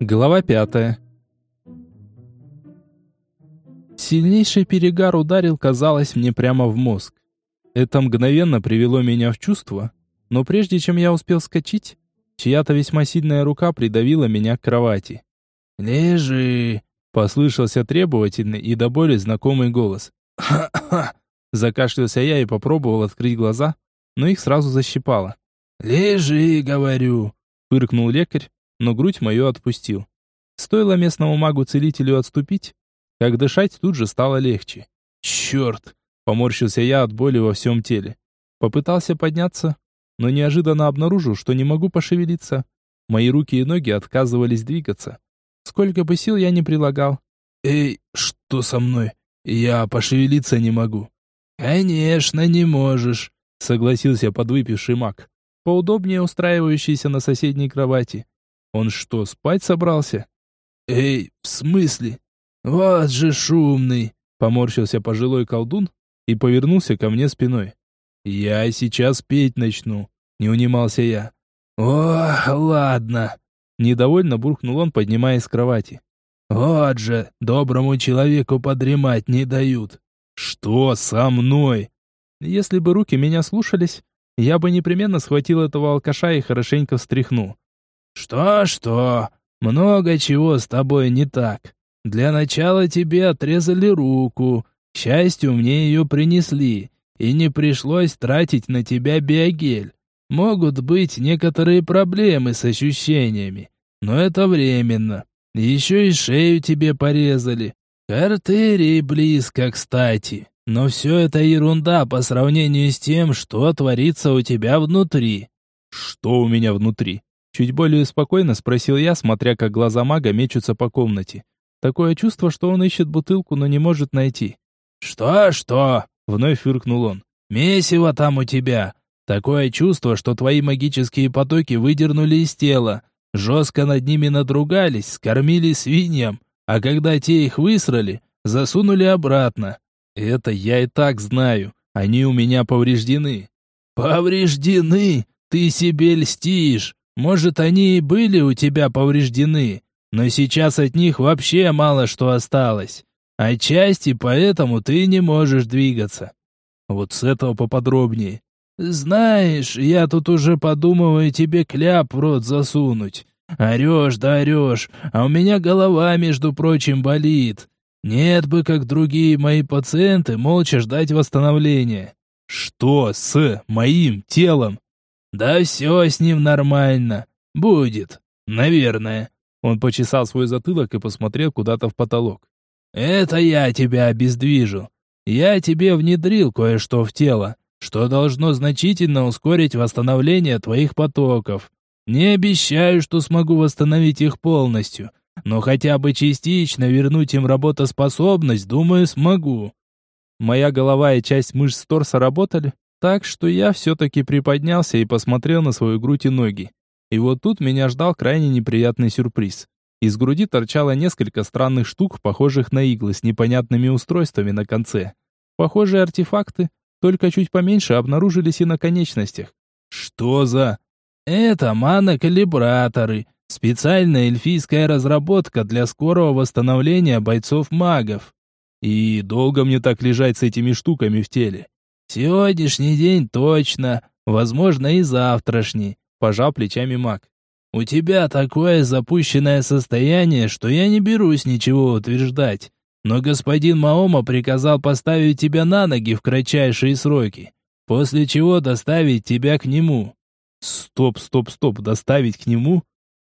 Глава пятая. Сильнейший перегар ударил, казалось, мне прямо в мозг. Это мгновенно привело меня в чувство, но прежде чем я успел скочить, чья-то весьма сильная рука придавила меня к кровати. «Лежи!» — послышался требовательный и до боли знакомый голос. «Ха-ха!» — закашлялся я и попробовал открыть глаза, но их сразу защипало. «Лежи, говорю!» — фыркнул лекарь, но грудь мою отпустил. Стоило местному магу-целителю отступить, как дышать тут же стало легче. «Черт!» — поморщился я от боли во всем теле. Попытался подняться, но неожиданно обнаружил, что не могу пошевелиться. Мои руки и ноги отказывались двигаться. Сколько бы сил я ни прилагал. «Эй, что со мной? Я пошевелиться не могу». «Конечно, не можешь», — согласился подвыпивший маг, поудобнее устраивающийся на соседней кровати. Он что, спать собрался? Эй, в смысле? Вот же шумный, поморщился пожилой колдун и повернулся ко мне спиной. Я сейчас петь начну, не унимался я. О, ладно, недовольно буркнул он, поднимаясь с кровати. Вот же, доброму человеку подремать не дают. Что со мной? Если бы руки меня слушались, я бы непременно схватил этого алкаша и хорошенько встряхнул. «Что-что? Много чего с тобой не так. Для начала тебе отрезали руку. К счастью, мне ее принесли, и не пришлось тратить на тебя биогель. Могут быть некоторые проблемы с ощущениями, но это временно. Еще и шею тебе порезали. К артерии близко, кстати. Но все это ерунда по сравнению с тем, что творится у тебя внутри. Что у меня внутри? Чуть более спокойно спросил я, смотря как глаза мага мечутся по комнате. Такое чувство, что он ищет бутылку, но не может найти. «Что-что?» — вновь фыркнул он. «Месиво там у тебя. Такое чувство, что твои магические потоки выдернули из тела, жестко над ними надругались, скормили свиньям, а когда те их высрали, засунули обратно. Это я и так знаю. Они у меня повреждены». «Повреждены? Ты себе льстишь. Может, они и были у тебя повреждены, но сейчас от них вообще мало что осталось. Отчасти поэтому ты не можешь двигаться. Вот с этого поподробнее. Знаешь, я тут уже подумываю тебе кляп в рот засунуть. Орешь да орешь, а у меня голова, между прочим, болит. Нет бы, как другие мои пациенты, молча ждать восстановления. Что с моим телом? Да все с ним нормально. Будет. Наверное. Он почесал свой затылок и посмотрел куда-то в потолок. Это я тебя обездвижу. Я тебе внедрил кое-что в тело, что должно значительно ускорить восстановление твоих потоков. Не обещаю, что смогу восстановить их полностью, но хотя бы частично вернуть им работоспособность, думаю, смогу. Моя голова и часть мышц торса работали, так что я все-таки приподнялся и посмотрел на свою грудь и ноги. И вот тут меня ждал крайне неприятный сюрприз. Из груди торчало несколько странных штук, похожих на иглы с непонятными устройствами на конце. Похожие артефакты, только чуть поменьше, обнаружились и на конечностях. Что за... Это манокалибраторы. Специальная эльфийская разработка для скорого восстановления бойцов-магов. И долго мне так лежать с этими штуками в теле? Сегодняшний день точно, возможно и завтрашний, пожал плечами маг. У тебя такое запущенное состояние, что я не берусь ничего утверждать. Но господин Маома приказал поставить тебя на ноги в кратчайшие сроки, после чего доставить тебя к нему. Стоп, стоп, стоп, доставить к нему?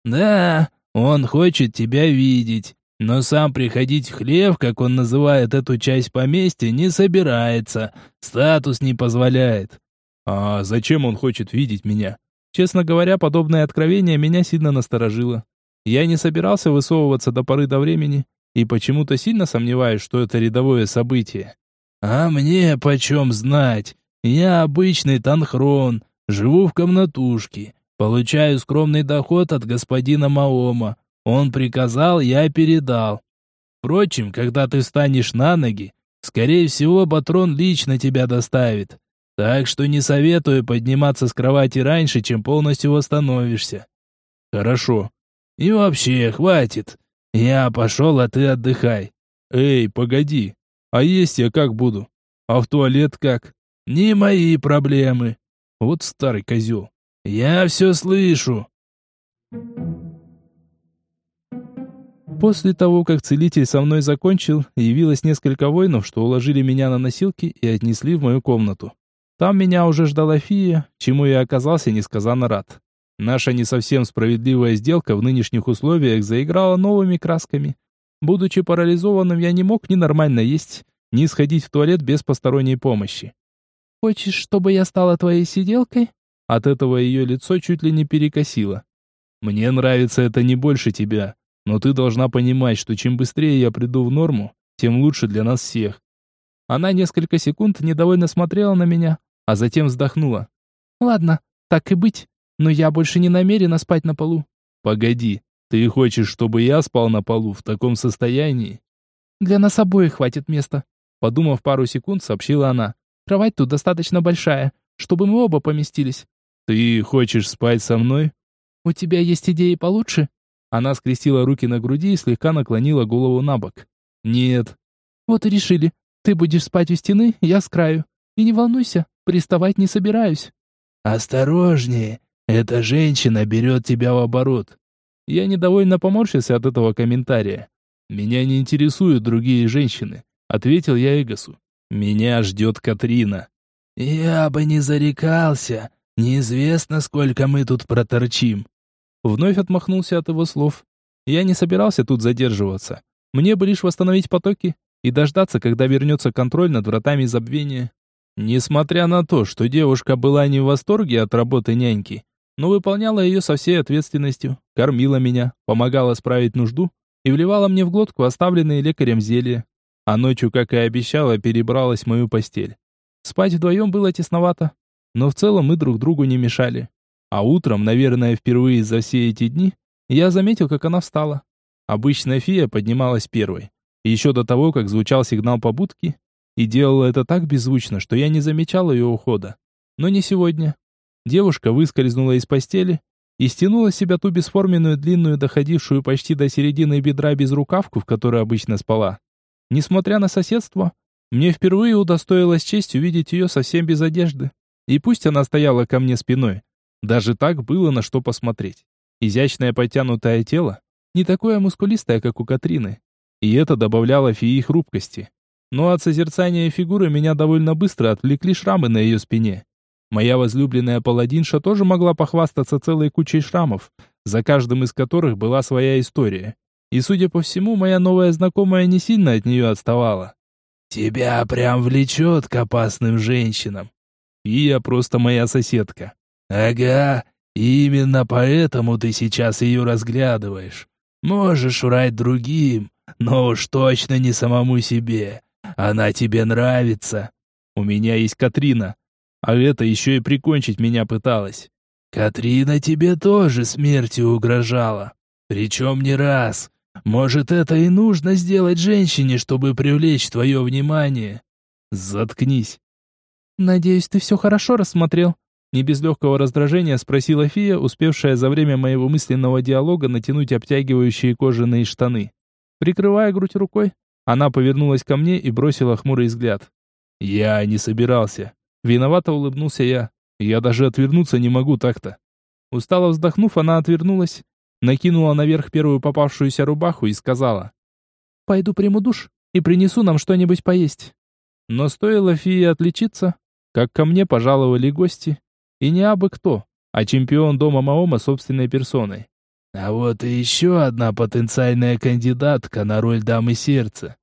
Да, он хочет тебя видеть. Но сам приходить в хлев, как он называет эту часть поместья, не собирается. Статус не позволяет. А зачем он хочет видеть меня? Честно говоря, подобное откровение меня сильно насторожило. Я не собирался высовываться до поры до времени, и почему-то сильно сомневаюсь, что это рядовое событие. А мне почем знать? Я обычный танхрон, живу в комнатушке, получаю скромный доход от господина Маома. Он приказал, я передал. Впрочем, когда ты встанешь на ноги, скорее всего, Батрон лично тебя доставит. Так что не советую подниматься с кровати раньше, чем полностью восстановишься. Хорошо. И вообще, хватит. Я пошел, а ты отдыхай. Эй, погоди. А есть я как буду? А в туалет как? Не мои проблемы. Вот старый козел. Я все слышу. После того, как целитель со мной закончил, явилось несколько воинов, что уложили меня на носилки и отнесли в мою комнату. Там меня уже ждала фия, чему я оказался несказанно рад. Наша не совсем справедливая сделка в нынешних условиях заиграла новыми красками. Будучи парализованным, я не мог ни нормально есть, ни сходить в туалет без посторонней помощи. «Хочешь, чтобы я стала твоей сиделкой?» От этого ее лицо чуть ли не перекосило. «Мне нравится это не больше тебя, но ты должна понимать, что чем быстрее я приду в норму, тем лучше для нас всех». Она несколько секунд недовольно смотрела на меня, а затем вздохнула. «Ладно, так и быть, но я больше не намерена спать на полу». «Погоди, ты хочешь, чтобы я спал на полу в таком состоянии?» «Для нас обоих хватит места», — подумав пару секунд, сообщила она. «Кровать тут достаточно большая, чтобы мы оба поместились». «Ты хочешь спать со мной?» «У тебя есть идеи получше?» Она скрестила руки на груди и слегка наклонила голову на бок. «Нет». «Вот и решили. Ты будешь спать у стены, я с краю. И не волнуйся, приставать не собираюсь». «Осторожнее, эта женщина берет тебя в оборот». Я недовольно поморщился от этого комментария. «Меня не интересуют другие женщины», — ответил я Эгосу. «Меня ждет Катрина». «Я бы не зарекался. Неизвестно, сколько мы тут проторчим». Вновь отмахнулся от его слов. Я не собирался тут задерживаться. Мне бы лишь восстановить потоки и дождаться, когда вернется контроль над вратами забвения. Несмотря на то, что девушка была не в восторге от работы няньки, но выполняла ее со всей ответственностью, кормила меня, помогала справить нужду и вливала мне в глотку оставленные лекарем зелья. А ночью, как и обещала, перебралась в мою постель. Спать вдвоем было тесновато, но в целом мы друг другу не мешали. А утром, наверное, впервые за все эти дни, я заметил, как она встала. Обычно фия поднималась первой, еще до того, как звучал сигнал побудки, и делала это так беззвучно, что я не замечал ее ухода. Но не сегодня. Девушка выскользнула из постели и стянула с себя ту бесформенную длинную, доходившую почти до середины бедра безрукавку, в которой обычно спала. Несмотря на соседство, мне впервые удостоилась честь увидеть ее совсем без одежды. И пусть она стояла ко мне спиной, даже так было на что посмотреть. Изящное подтянутое тело, не такое мускулистое, как у Катрины. И это добавляло фии хрупкости. Но от созерцания фигуры меня довольно быстро отвлекли шрамы на ее спине. Моя возлюбленная паладинша тоже могла похвастаться целой кучей шрамов, за каждым из которых была своя история. И, судя по всему, моя новая знакомая не сильно от нее отставала. «Тебя прям влечет к опасным женщинам». И я просто моя соседка. «Ага, именно поэтому ты сейчас ее разглядываешь. Можешь врать другим, но уж точно не самому себе. Она тебе нравится. У меня есть Катрина, а это еще и прикончить меня пыталась. Катрина тебе тоже смертью угрожала. Причем не раз. Может, это и нужно сделать женщине, чтобы привлечь твое внимание. Заткнись. Надеюсь, ты все хорошо рассмотрел. Не без легкого раздражения спросила фия, успевшая за время моего мысленного диалога натянуть обтягивающие кожаные штаны. Прикрывая грудь рукой, она повернулась ко мне и бросила хмурый взгляд. Я не собирался. Виновато улыбнулся я. Я даже отвернуться не могу так-то. Устало вздохнув, она отвернулась, накинула наверх первую попавшуюся рубаху и сказала. «Пойду приму душ и принесу нам что-нибудь поесть». Но стоило Фии отличиться, как ко мне пожаловали гости. И не абы кто, а чемпион дома Маома собственной персоной. А вот и еще одна потенциальная кандидатка на роль дамы сердца.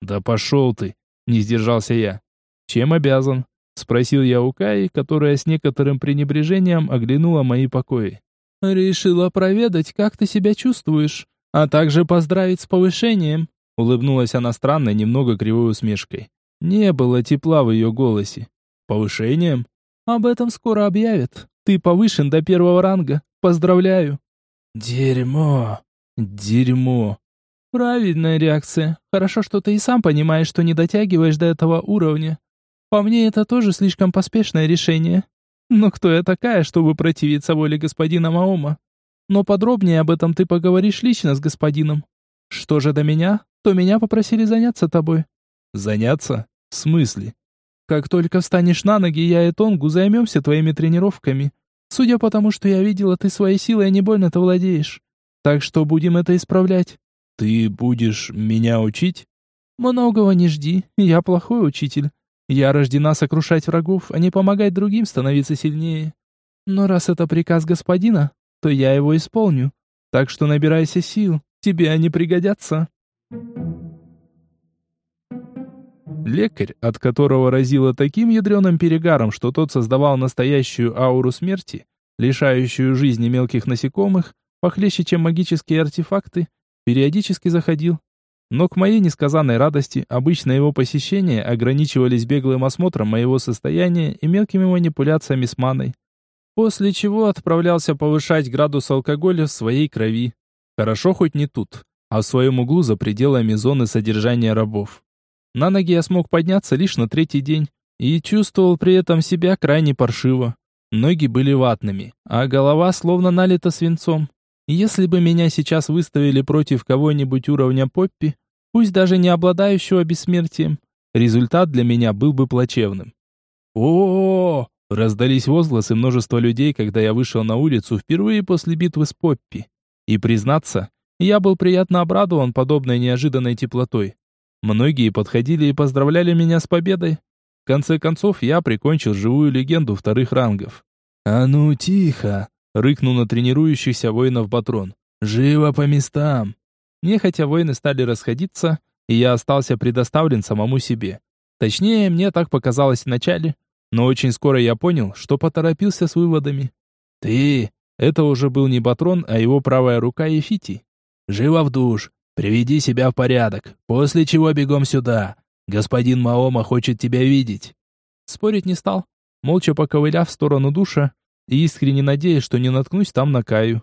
Да пошел ты, не сдержался я. Чем обязан? Спросил я у Каи, которая с некоторым пренебрежением оглянула мои покои. «Решила проведать, как ты себя чувствуешь, а также поздравить с повышением», улыбнулась она странной, немного кривой усмешкой. Не было тепла в ее голосе. «Повышением?» «Об этом скоро объявят. Ты повышен до первого ранга. Поздравляю!» Дерьмо. Дерьмо. Правильная реакция. Хорошо, что ты и сам понимаешь, что не дотягиваешь до этого уровня. По мне, это тоже слишком поспешное решение. Но кто я такая, чтобы противиться воле господина Маома? Но подробнее об этом ты поговоришь лично с господином. Что же до меня, то меня попросили заняться тобой. Заняться? В смысле? Как только встанешь на ноги, я и Тонгу займемся твоими тренировками. Судя по тому, что я видела, ты своей силой не больно-то владеешь. Так что будем это исправлять. Ты будешь меня учить? Многого не жди, я плохой учитель. Я рождена сокрушать врагов, а не помогать другим становиться сильнее. Но раз это приказ господина, то я его исполню. Так что набирайся сил, тебе они пригодятся. Лекарь, от которого разило таким ядреным перегаром, что тот создавал настоящую ауру смерти, лишающую жизни мелких насекомых, похлеще, чем магические артефакты, периодически заходил. Но к моей несказанной радости, обычно его посещения ограничивались беглым осмотром моего состояния и мелкими манипуляциями с маной. После чего отправлялся повышать градус алкоголя в своей крови. Хорошо хоть не тут, а в своем углу за пределами зоны содержания рабов. На ноги я смог подняться лишь на третий день и чувствовал при этом себя крайне паршиво. Ноги были ватными, а голова словно налита свинцом. Если бы меня сейчас выставили против кого-нибудь уровня Поппи, пусть даже не обладающего бессмертием, результат для меня был бы плачевным. О, -о, -о, раздались возгласы множества людей, когда я вышел на улицу впервые после битвы с Поппи. И признаться, я был приятно обрадован подобной неожиданной теплотой. Многие подходили и поздравляли меня с победой. В конце концов, я прикончил живую легенду вторых рангов. «А ну, тихо!» — рыкнул на тренирующихся воинов Батрон. «Живо по местам!» Нехотя воины стали расходиться, и я остался предоставлен самому себе. Точнее, мне так показалось вначале, но очень скоро я понял, что поторопился с выводами. «Ты!» — это уже был не Батрон, а его правая рука Ефити. «Живо в душ! Приведи себя в порядок, после чего бегом сюда. Господин Маома хочет тебя видеть». Спорить не стал, молча поковыляв в сторону душа и искренне надеясь, что не наткнусь там на Каю.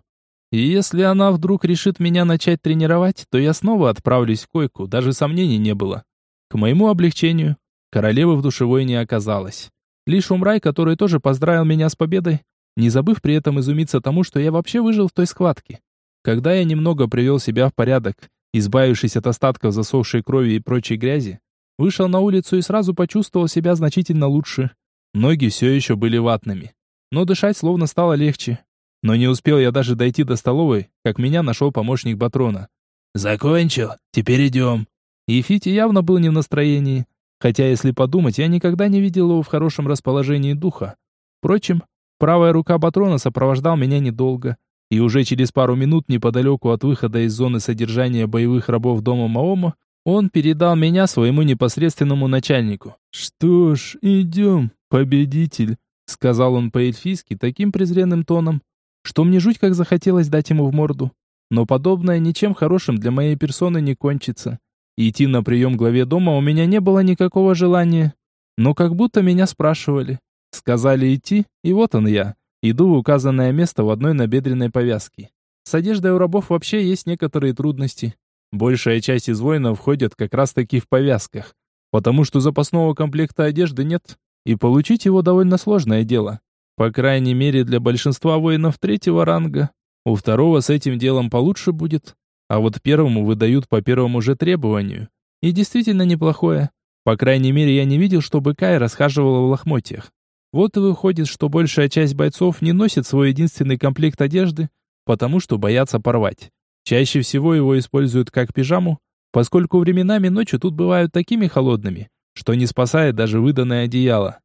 И если она вдруг решит меня начать тренировать, то я снова отправлюсь в койку, даже сомнений не было. К моему облегчению, королевы в душевой не оказалось. Лишь Умрай, который тоже поздравил меня с победой, не забыв при этом изумиться тому, что я вообще выжил в той схватке. Когда я немного привел себя в порядок избавившись от остатков засохшей крови и прочей грязи, вышел на улицу и сразу почувствовал себя значительно лучше. Ноги все еще были ватными, но дышать словно стало легче. Но не успел я даже дойти до столовой, как меня нашел помощник Батрона. «Закончил, теперь идем». Ефити явно был не в настроении, хотя, если подумать, я никогда не видел его в хорошем расположении духа. Впрочем, правая рука Батрона сопровождал меня недолго, и уже через пару минут неподалеку от выхода из зоны содержания боевых рабов дома Маома он передал меня своему непосредственному начальнику. «Что ж, идем, победитель», — сказал он по-эльфийски таким презренным тоном, что мне жуть как захотелось дать ему в морду. Но подобное ничем хорошим для моей персоны не кончится. Идти на прием главе дома у меня не было никакого желания. Но как будто меня спрашивали. Сказали идти, и вот он я. Иду в указанное место в одной набедренной повязке. С одеждой у рабов вообще есть некоторые трудности. Большая часть из воинов входят как раз таки в повязках, потому что запасного комплекта одежды нет, и получить его довольно сложное дело. По крайней мере для большинства воинов третьего ранга. У второго с этим делом получше будет, а вот первому выдают по первому же требованию. И действительно неплохое. По крайней мере, я не видел, чтобы Кай расхаживала в лохмотьях. Вот и выходит, что большая часть бойцов не носит свой единственный комплект одежды, потому что боятся порвать. Чаще всего его используют как пижаму, поскольку временами ночью тут бывают такими холодными, что не спасает даже выданное одеяло.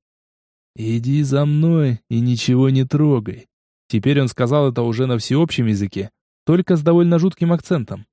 «Иди за мной и ничего не трогай». Теперь он сказал это уже на всеобщем языке, только с довольно жутким акцентом.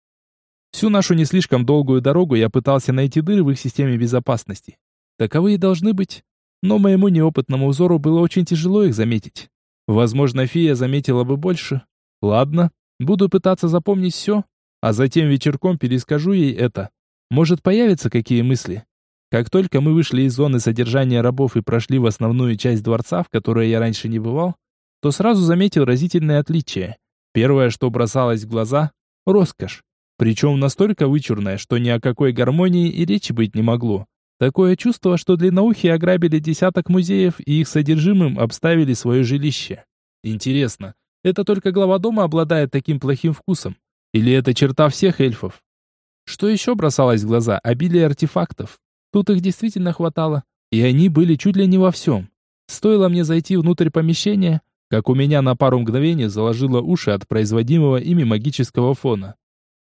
Всю нашу не слишком долгую дорогу я пытался найти дыры в их системе безопасности. Таковые должны быть, но моему неопытному взору было очень тяжело их заметить. Возможно, фея заметила бы больше. Ладно, буду пытаться запомнить все, а затем вечерком перескажу ей это. Может, появятся какие мысли. Как только мы вышли из зоны содержания рабов и прошли в основную часть дворца, в которой я раньше не бывал, то сразу заметил разительное отличие. Первое, что бросалось в глаза — роскошь. Причем настолько вычурная, что ни о какой гармонии и речи быть не могло. Такое чувство, что длинноухие ограбили десяток музеев и их содержимым обставили свое жилище. Интересно, Это только глава дома обладает таким плохим вкусом. Или это черта всех эльфов? Что еще бросалось в глаза? Обилие артефактов. Тут их действительно хватало. И они были чуть ли не во всем. Стоило мне зайти внутрь помещения, как у меня на пару мгновений заложило уши от производимого ими магического фона.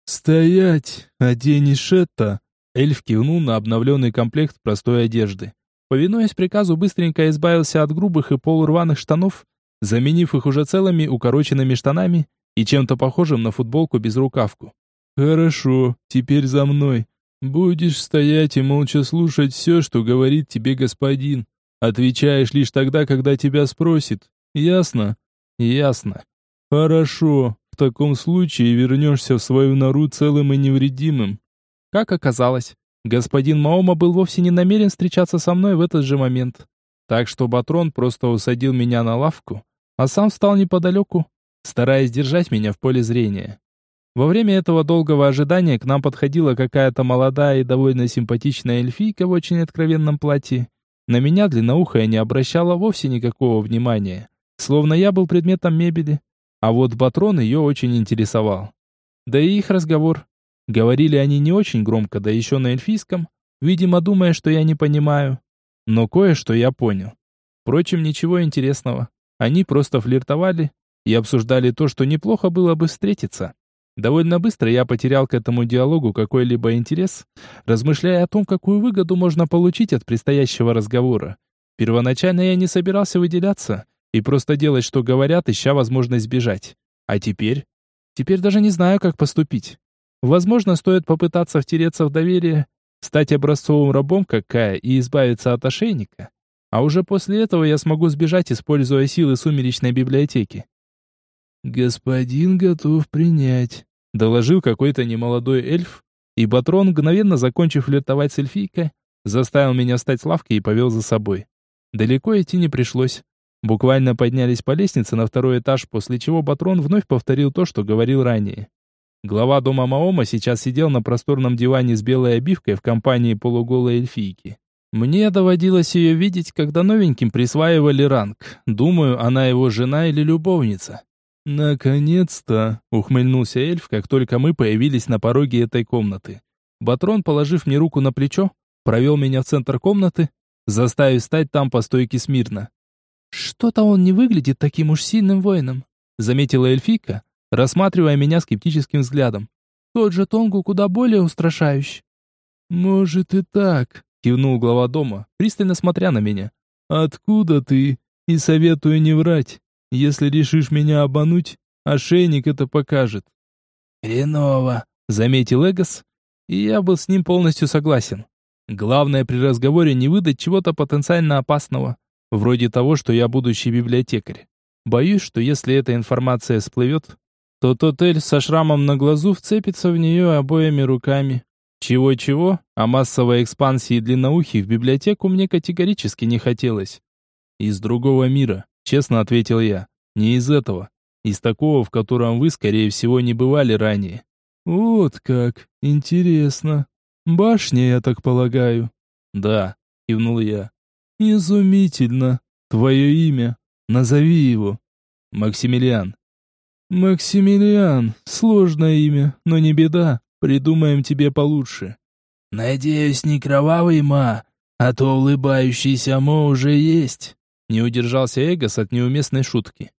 «Стоять! Оденешь это!» Эльф кивнул на обновленный комплект простой одежды. Повинуясь приказу, быстренько избавился от грубых и полурваных штанов, заменив их уже целыми укороченными штанами и чем-то похожим на футболку без рукавку. «Хорошо, теперь за мной. Будешь стоять и молча слушать все, что говорит тебе господин. Отвечаешь лишь тогда, когда тебя спросит. Ясно?» «Ясно». «Хорошо. В таком случае вернешься в свою нору целым и невредимым». Как оказалось, господин Маома был вовсе не намерен встречаться со мной в этот же момент. Так что Батрон просто усадил меня на лавку, а сам встал неподалеку, стараясь держать меня в поле зрения. Во время этого долгого ожидания к нам подходила какая-то молодая и довольно симпатичная эльфийка в очень откровенном платье. На меня длинноухая не обращала вовсе никакого внимания, словно я был предметом мебели. А вот Батрон ее очень интересовал. Да и их разговор. Говорили они не очень громко, да еще на эльфийском, видимо, думая, что я не понимаю. Но кое-что я понял. Впрочем, ничего интересного. Они просто флиртовали и обсуждали то, что неплохо было бы встретиться. Довольно быстро я потерял к этому диалогу какой-либо интерес, размышляя о том, какую выгоду можно получить от предстоящего разговора. Первоначально я не собирался выделяться и просто делать, что говорят, ища возможность сбежать. А теперь? Теперь даже не знаю, как поступить. Возможно, стоит попытаться втереться в доверие, стать образцовым рабом, как Кая, и избавиться от ошейника. А уже после этого я смогу сбежать, используя силы сумеречной библиотеки. «Господин готов принять», доложил какой-то немолодой эльф, и Батрон, мгновенно закончив флиртовать с эльфийкой, заставил меня встать с лавки и повел за собой. Далеко идти не пришлось. Буквально поднялись по лестнице на второй этаж, после чего Батрон вновь повторил то, что говорил ранее. Глава дома Маома сейчас сидел на просторном диване с белой обивкой в компании полуголой эльфийки. Мне доводилось ее видеть, когда новеньким присваивали ранг. Думаю, она его жена или любовница. «Наконец-то!» — ухмыльнулся эльф, как только мы появились на пороге этой комнаты. Батрон, положив мне руку на плечо, провел меня в центр комнаты, заставив стать там по стойке смирно. «Что-то он не выглядит таким уж сильным воином», — заметила эльфийка, рассматривая меня скептическим взглядом. «Тот же Тонгу куда более устрашающий». «Может и так», — кивнул глава дома, пристально смотря на меня. «Откуда ты? И советую не врать. Если решишь меня обмануть, ошейник это покажет. Хреново, заметил Эгос, и я был с ним полностью согласен. Главное при разговоре не выдать чего-то потенциально опасного, вроде того, что я будущий библиотекарь. Боюсь, что если эта информация всплывет, то тот эльф со шрамом на глазу вцепится в нее обоими руками. Чего-чего, а массовой экспансии длинноухих в библиотеку мне категорически не хотелось. Из другого мира, Честно ответил я. Не из этого. Из такого, в котором вы, скорее всего, не бывали ранее. Вот как. Интересно. Башня, я так полагаю. Да, кивнул я. Изумительно. Твое имя. Назови его. Максимилиан. Максимилиан. Сложное имя, но не беда. Придумаем тебе получше. Надеюсь, не кровавый Ма, а то улыбающийся Мо уже есть. Не удержался Эгос от неуместной шутки.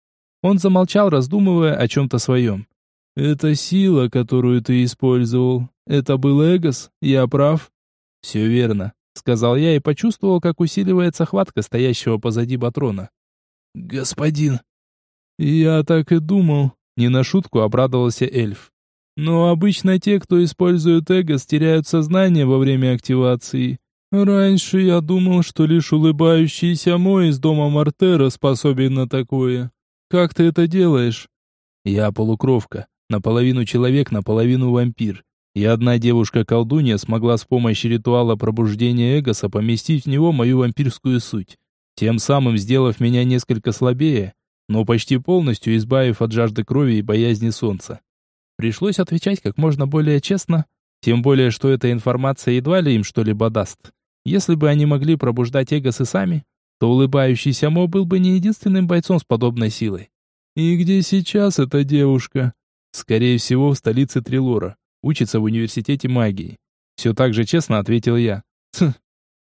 Он замолчал, раздумывая о чем-то своем. «Это сила, которую ты использовал. Это был Эгос? Я прав?» «Все верно», — сказал я и почувствовал, как усиливается хватка стоящего позади Батрона. «Господин!» «Я так и думал», — не на шутку обрадовался эльф. «Но обычно те, кто использует Эгос, теряют сознание во время активации. Раньше я думал, что лишь улыбающийся мой из дома Мартера способен на такое. Как ты это делаешь? Я полукровка, наполовину человек, наполовину вампир. И одна девушка-колдунья смогла с помощью ритуала пробуждения Эгоса поместить в него мою вампирскую суть, тем самым сделав меня несколько слабее, но почти полностью избавив от жажды крови и боязни солнца. Пришлось отвечать как можно более честно, тем более, что эта информация едва ли им что-либо даст. Если бы они могли пробуждать эгосы сами, то улыбающийся Мо был бы не единственным бойцом с подобной силой. И где сейчас эта девушка? Скорее всего, в столице Трилора. Учится в университете магии. Все так же честно ответил я. Хм.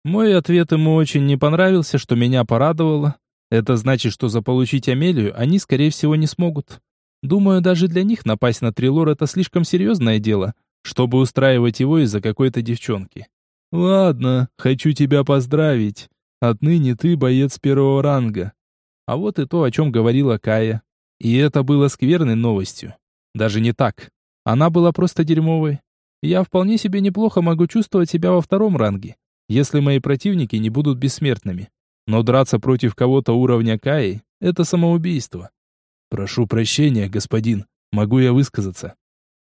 Мой ответ ему очень не понравился, что меня порадовало. Это значит, что заполучить Амелию они, скорее всего, не смогут. Думаю, даже для них напасть на Трилор это слишком серьезное дело, чтобы устраивать его из-за какой-то девчонки. Ладно, хочу тебя поздравить. Отныне ты боец первого ранга. А вот и то, о чем говорила Кая. И это было скверной новостью. Даже не так. Она была просто дерьмовой. Я вполне себе неплохо могу чувствовать себя во втором ранге, если мои противники не будут бессмертными. Но драться против кого-то уровня Каи — это самоубийство. Прошу прощения, господин, могу я высказаться?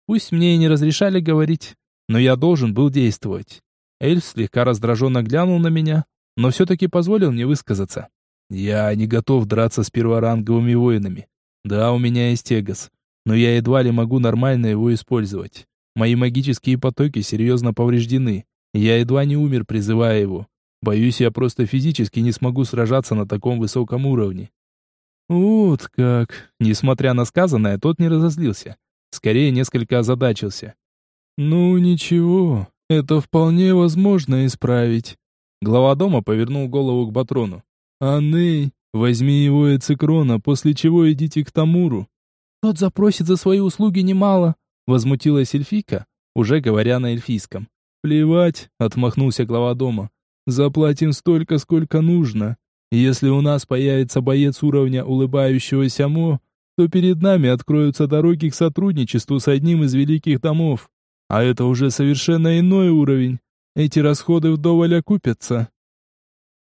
Пусть мне и не разрешали говорить, но я должен был действовать. Эльф слегка раздраженно глянул на меня, но все-таки позволил мне высказаться. Я не готов драться с перворанговыми воинами. Да, у меня есть Эгос, но я едва ли могу нормально его использовать. Мои магические потоки серьезно повреждены. Я едва не умер, призывая его. Боюсь, я просто физически не смогу сражаться на таком высоком уровне. Вот как. Несмотря на сказанное, тот не разозлился. Скорее, несколько озадачился. Ну, ничего, это вполне возможно исправить. Глава дома повернул голову к Батрону. «Анней, возьми его и Цикрона, после чего идите к Тамуру». «Тот запросит за свои услуги немало», — возмутилась эльфийка, уже говоря на эльфийском. «Плевать», — отмахнулся глава дома. «Заплатим столько, сколько нужно. Если у нас появится боец уровня улыбающегося Мо, то перед нами откроются дороги к сотрудничеству с одним из великих домов. А это уже совершенно иной уровень. Эти расходы вдоволь окупятся».